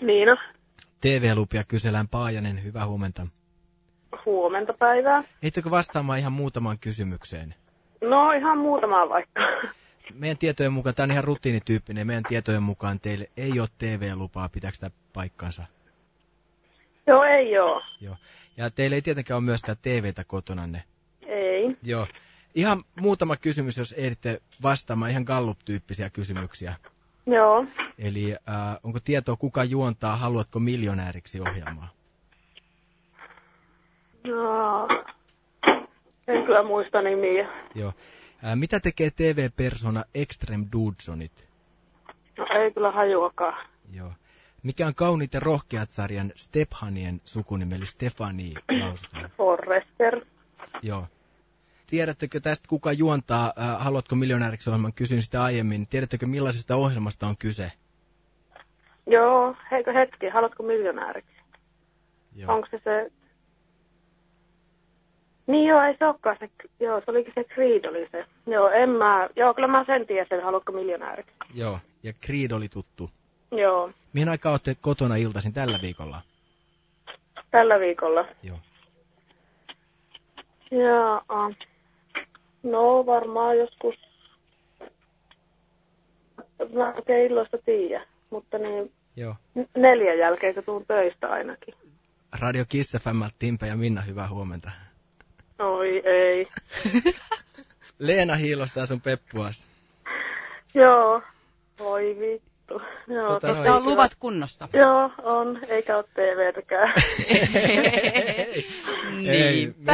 Niina, TV-lupia kysellään Paajanen, hyvää huomenta. huomenta päivää. Eittäkö vastaamaan ihan muutamaan kysymykseen? No ihan muutama vaikka. Meidän tietojen mukaan, tämä on ihan rutiinityyppinen, meidän tietojen mukaan teille ei ole TV-lupaa, pitääkö tämä paikkansa? Joo, ei oo. Joo. Ja teillä ei tietenkään ole myöskään TVtä kotonanne. Ei. Joo. Ihan muutama kysymys, jos ehditte vastaamaan ihan Gallup-tyyppisiä kysymyksiä. Joo. Eli äh, onko tietoa, kuka juontaa Haluatko miljonääriksi ohjelmaa? No, en kyllä muista nimiä. Joo. Äh, mitä tekee TV-persona Extreme Dudesonit? No ei kyllä hajuakaan. Joo. Mikä on Kauniit ja rohkeat sarjan Stephanien sukunimi, eli Stefani lausutaan? Forrester. Joo. Tiedättekö tästä, kuka juontaa äh, Haluatko miljonääriksi ohjelman? Kysyin sitä aiemmin. Tiedättekö, millaisesta ohjelmasta on kyse? Joo, heikö hetki, haluatko miljonääriksi? Joo. Onko se se... Niin joo, ei se olekaan se, joo, se olikin se Creed oli se. Joo, en mä, joo, kyllä mä sen tiesin, haluatko miljonääriksi. Joo. Ja Creed oli tuttu. Joo, Mihin aikaan olette kotona iltaisin tällä viikolla? tällä viikolla. Joo. Jaa. No varmaan joskus... Mä en oikein illoista tiedä, mutta niin Joo. neljän jälkeen, kun tuun töistä ainakin. Radio Kiss FM, Timpe ja Minna, hyvää huomenta. Oi ei. Leena hiilostaa sun peppuas. Joo. Voi vittu. Joo, Tota totta noin. Että on luvat kunnossa. Joo, on. Eikä ole TVtäkään. Ei, Niinpä.